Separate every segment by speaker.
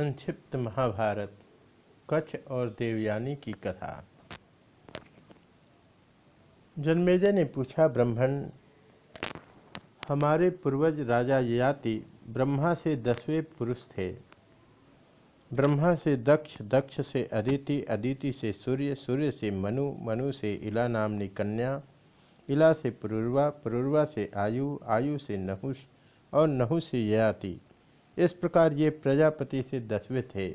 Speaker 1: संक्षिप्त महाभारत, कच्छ और देवयानी की कथा। जन्मेजय ने पूछा, ब्राह्मण, हमारे पूर्वज राजा याति ब्रह्मा से दसवें पुरुष थे। ब्रह्मा से दक्ष दक्ष से अदिति अदिति से सूर्य सूर्य से मनु मनु से इला नामनी कन्या, इला से पुरुर्वा पुरुर्वा से आयु आयु से नहुष और नहुष से ययाति। इस प्रकार ये प्रजापति से दसवें थे।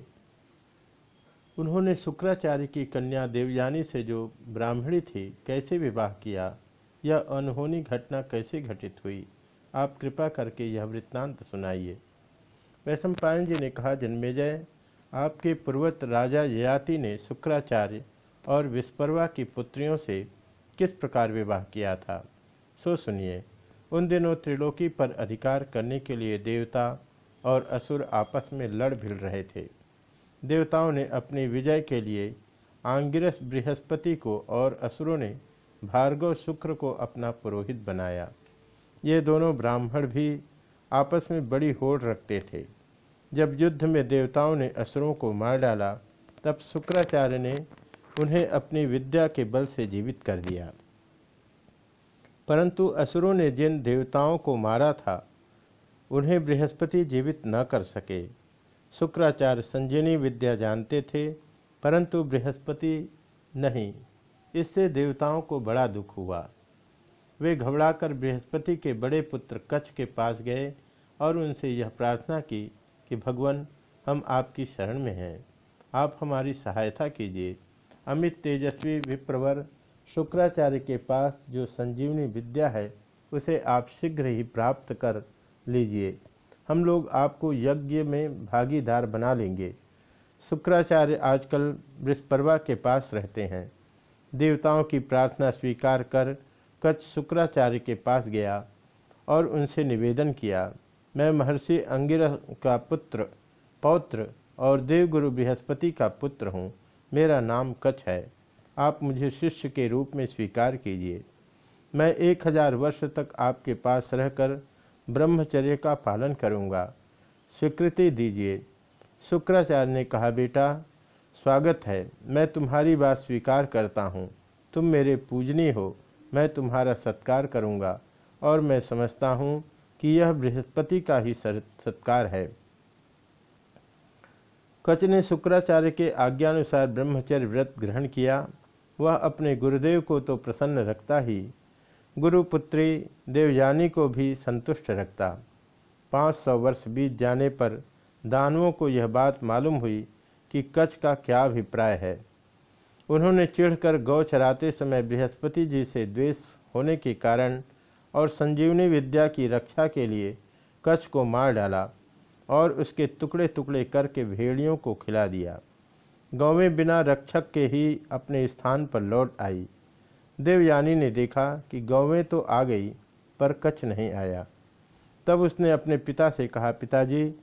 Speaker 1: उन्होंने शुक्राचार्य की कन्या देवयानी से जो ब्राह्मणी थी, कैसे विवाह किया? यह अनहोनी घटना कैसे घटित हुई? आप कृपा करके यह वृत्तांत सुनाइए। वैश्व वैशंपायन जी ने कहा, जन्मेजय, आपके पूर्वत राजा ययाति ने शुक्राचार्य और विस्परवा की पुत्रियों से किस प्रकार विवाह किया था? सो सुनिए। उन दिनों त्रिलोकी पर अधिकार करने के लिए देवता और असुर आपस में लड़ भिड़ रहे थे। देवताओं ने अपनी विजय के लिए आंगिरस बृहस्पति को और असुरों ने भार्गव शुक्र को अपना पुरोहित बनाया। ये दोनों ब्राह्मण भी आपस में बड़ी होड़ रखते थे। जब युद्ध में देवताओं ने असुरों को मार डाला, तब शुक्राचार्य ने उन्हें अपनी विद्या के बल से जीवित कर दिया। परंतु असुरों ने जिन देवताओं को मारा था उन्हें बृहस्पति जीवित न कर सके। शुक्राचार्य संजीवनी विद्या जानते थे, परंतु बृहस्पति नहीं। इससे देवताओं को बड़ा दुख हुआ। वे घबराकर बृहस्पति के बड़े पुत्र कच्छ के पास गए और उनसे यह प्रार्थना की कि, भगवान, हम आपकी शरण में हैं। आप हमारी सहायता कीजिए। अमित तेजस्वी विप्रवर शुक्राचार्य के पास जो संजीवनी विद्या है, उसे आप शीघ्र ही प्राप्त कर लीजिए। हम लोग आपको यज्ञ में भागीदार बना लेंगे। शुक्राचार्य आजकल बृहस्परवा के पास रहते हैं। देवताओं की प्रार्थना स्वीकार कर कच्छ शुक्राचार्य के पास गया और उनसे निवेदन किया, मैं महर्षि अंगिर का पुत्र, पौत्र और देवगुरु बृहस्पति का पुत्र हूँ। मेरा नाम कच्छ है। आप मुझे शिष्य के रूप में स्वीकार कीजिए। मैं एक हज़ार वर्ष तक आपके पास रहकर ब्रह्मचर्य का पालन करूँगा। स्वीकृति दीजिए। शुक्राचार्य ने कहा, बेटा, स्वागत है। मैं तुम्हारी बात स्वीकार करता हूँ। तुम मेरे पूजनी हो। मैं तुम्हारा सत्कार करूँगा। और मैं समझता हूँ कि यह बृहस्पति का ही सत्कार है। कच ने शुक्राचार्य के आज्ञानुसार ब्रह्मचर्य व्रत ग्रहण किया। वह अपने गुरुदेव को तो प्रसन्न रखता ही गुरुपुत्री देवयानी को भी संतुष्ट रखता। पाँच सौ वर्ष बीत जाने पर दानवों को यह बात मालूम हुई कि कच्छ का क्या अभिप्राय है। उन्होंने चिढ़कर गौ चराते समय बृहस्पति जी से द्वेष होने के कारण और संजीवनी विद्या की रक्षा के लिए कच्छ को मार डाला और उसके टुकड़े टुकड़े करके भेड़ियों को खिला दिया। गौवें बिना रक्षक के ही अपने स्थान पर लौट आई। देवयानी ने देखा कि गौवें तो आ गई, पर कच्छ नहीं आया। तब उसने अपने पिता से कहा, पिताजी,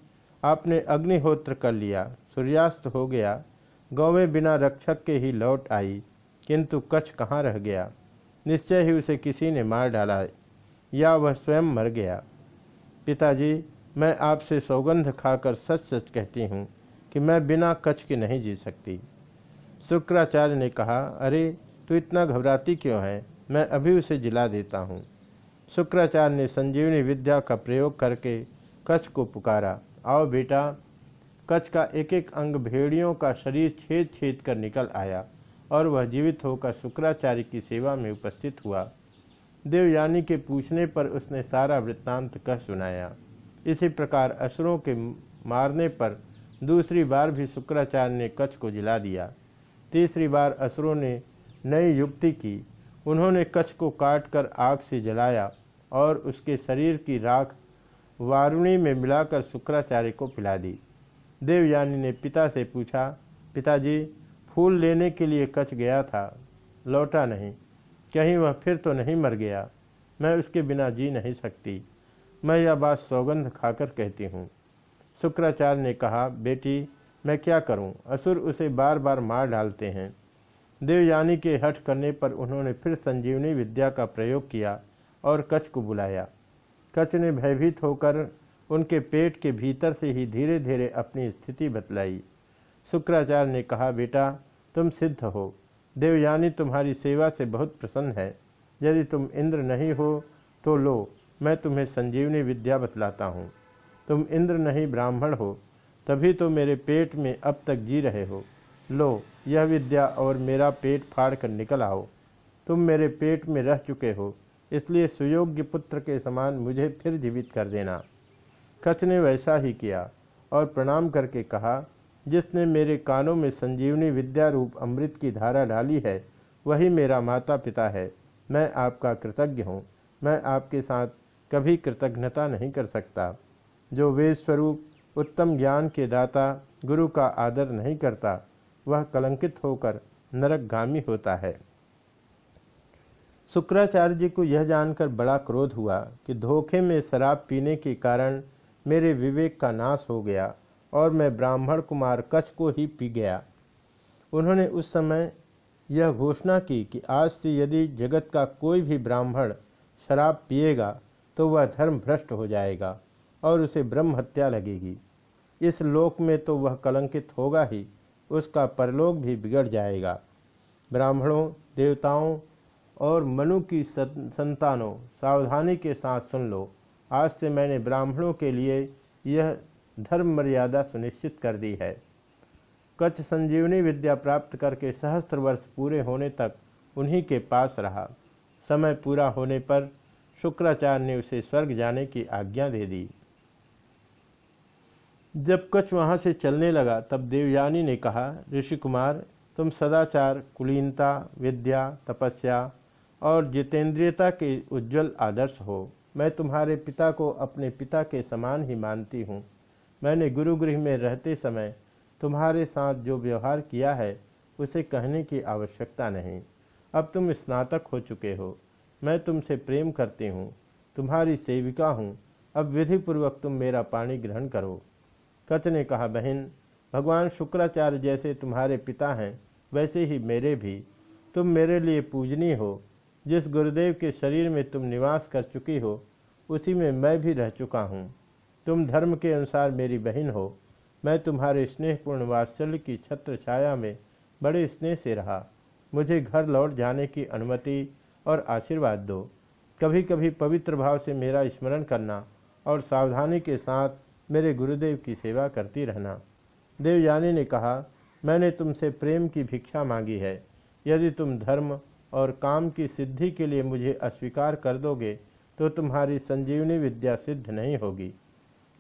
Speaker 1: आपने अग्निहोत्र कर लिया, सूर्यास्त हो गया। गौवें बिना रक्षक के ही लौट आई, किंतु कच्छ कहाँ रह गया? निश्चय ही उसे किसी ने मार डाला या वह स्वयं मर गया। पिताजी, मैं आपसे सौगंध खाकर सच सच कहती हूँ कि मैं बिना कच्छ के नहीं जी सकती। शुक्राचार्य ने कहा, अरे तो इतना घबराती क्यों है? मैं अभी उसे जिला देता हूँ। शुक्राचार्य ने संजीवनी विद्या का प्रयोग करके कच्छ को पुकारा। आओ बेटा। कच्छ का एक एक अंग भेड़ियों का शरीर छेद छेद कर निकल आया और वह जीवित होकर शुक्राचार्य की सेवा में उपस्थित हुआ। देवयानी के पूछने पर उसने सारा वृत्तांत कह सुनाया। इसी प्रकार असुरों के मारने पर दूसरी बार भी शुक्राचार्य ने कच्छ को जिला दिया। तीसरी बार असुरों ने नई युक्ति की। उन्होंने कच्छ को काटकर आग से जलाया और उसके शरीर की राख वारुणी में मिलाकर शुक्राचार्य को पिला दी। देवयानी ने पिता से पूछा, पिताजी, फूल लेने के लिए कच्छ गया था, लौटा नहीं। कहीं वह फिर तो नहीं मर गया। मैं उसके बिना जी नहीं सकती। मैं यह बात सौगंध खाकर कहती हूँ। शुक्राचार्य ने कहा, बेटी, मैं क्या करूँ? असुर उसे बार बार मार डालते हैं। देवयानी के हट करने पर उन्होंने फिर संजीवनी विद्या का प्रयोग किया और कच्छ को बुलाया। कच्छ ने भयभीत होकर उनके पेट के भीतर से ही धीरे धीरे अपनी स्थिति बतलाई। शुक्राचार्य ने कहा, बेटा, तुम सिद्ध हो। देवयानी तुम्हारी सेवा से बहुत प्रसन्न है। यदि तुम इंद्र नहीं हो तो लो, मैं तुम्हें संजीवनी विद्या बतलाता हूँ। तुम इंद्र नहीं ब्राह्मण हो, तभी तो मेरे पेट में अब तक जी रहे हो। लो, यह विद्या और मेरा पेट फाड़ कर निकल आओ। तुम मेरे पेट में रह चुके हो, इसलिए सुयोग्य पुत्र के समान मुझे फिर जीवित कर देना। कच ने वैसा ही किया और प्रणाम करके कहा, जिसने मेरे कानों में संजीवनी विद्या रूप अमृत की धारा डाली है, वही मेरा माता पिता है। मैं आपका कृतज्ञ हूँ। मैं आपके साथ कभी कृतज्ञता नहीं कर सकता। जो वेद स्वरूप उत्तम ज्ञान के दाता, गुरु का आदर नहीं करता वह कलंकित होकर नरकगामी होता है। शुक्राचार्य जी को यह जानकर बड़ा क्रोध हुआ कि धोखे में शराब पीने के कारण मेरे विवेक का नाश हो गया और मैं ब्राह्मण कुमार कच्छ को ही पी गया। उन्होंने उस समय यह घोषणा की कि आज से यदि जगत का कोई भी ब्राह्मण शराब पिएगा तो वह धर्म भ्रष्ट हो जाएगा और उसे ब्रह्म हत्या लगेगी। इस लोक में तो वह कलंकित होगा ही उसका परलोक भी बिगड़ जाएगा। ब्राह्मणों, देवताओं और मनु की संतानों, सावधानी के साथ सुन लो। आज से मैंने ब्राह्मणों के लिए यह धर्म मर्यादा सुनिश्चित कर दी है। कच्छ संजीवनी विद्या प्राप्त करके सहस्त्र वर्ष पूरे होने तक उन्हीं के पास रहा। समय पूरा होने पर शुक्राचार्य ने उसे स्वर्ग जाने की आज्ञा दे दी। जब कच्छ वहाँ से चलने लगा, तब देवयानी ने कहा, ऋषि कुमार, तुम सदाचार, कुलीनता, विद्या, तपस्या और जितेंद्रियता के उज्जवल आदर्श हो। मैं तुम्हारे पिता को अपने पिता के समान ही मानती हूँ। मैंने गुरुगृह में रहते समय तुम्हारे साथ जो व्यवहार किया है, उसे कहने की आवश्यकता नहीं। अब तुम स्नातक हो चुके हो। मैं तुमसे प्रेम करती हूँ, तुम्हारी सेविका हूँ। अब विधिपूर्वक तुम मेरा पानी ग्रहण करो। कच ने कहा, बहन, भगवान शुक्राचार्य जैसे तुम्हारे पिता हैं, वैसे ही मेरे भी। तुम मेरे लिए पूजनीय हो। जिस गुरुदेव के शरीर में तुम निवास कर चुकी हो, उसी में मैं भी रह चुका हूँ। तुम धर्म के अनुसार मेरी बहन हो। मैं तुम्हारे स्नेहपूर्ण वात्सल्य की छत्र छाया में बड़े स्नेह से रहा। मुझे घर लौट जाने की अनुमति और आशीर्वाद दो। कभी कभी पवित्र भाव से मेरा स्मरण करना और सावधानी के साथ मेरे गुरुदेव की सेवा करती रहना। देवयानी ने कहा, मैंने तुमसे प्रेम की भिक्षा मांगी है। यदि तुम धर्म और काम की सिद्धि के लिए मुझे अस्वीकार कर दोगे तो तुम्हारी संजीवनी विद्या सिद्ध नहीं होगी।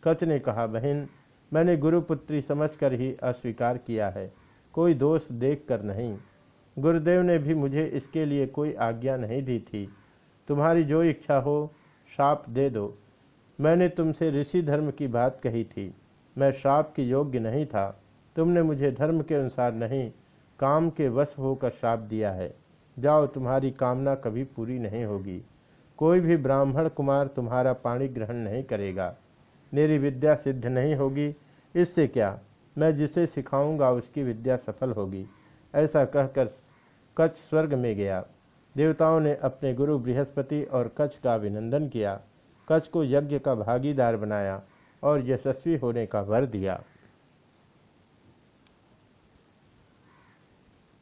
Speaker 1: कच ने कहा, बहन, मैंने गुरुपुत्री समझकर ही अस्वीकार किया है। कोई दोष देखकर नहीं। गुरुदेव ने भी मुझे इसके लिए कोई आज्ञा नहीं दी थी। तुम्हारी जो इच्छा हो, शाप दे दो। मैंने तुमसे ऋषि धर्म की बात कही थी। मैं श्राप के योग्य नहीं था। तुमने मुझे धर्म के अनुसार नहीं, काम के वश होकर श्राप दिया है। जाओ, तुम्हारी कामना कभी पूरी नहीं होगी। कोई भी ब्राह्मण कुमार तुम्हारा पाणी ग्रहण नहीं करेगा। मेरी विद्या सिद्ध नहीं होगी। इससे क्या? मैं जिसे सिखाऊँगा उसकी विद्या सफल होगी। ऐसा कहकर कच्छ स्वर्ग में गया। देवताओं ने अपने गुरु बृहस्पति और कच्छ का अभिनंदन किया। कच्छ को यज्ञ का भागीदार बनाया और यशस्वी होने का वर दिया।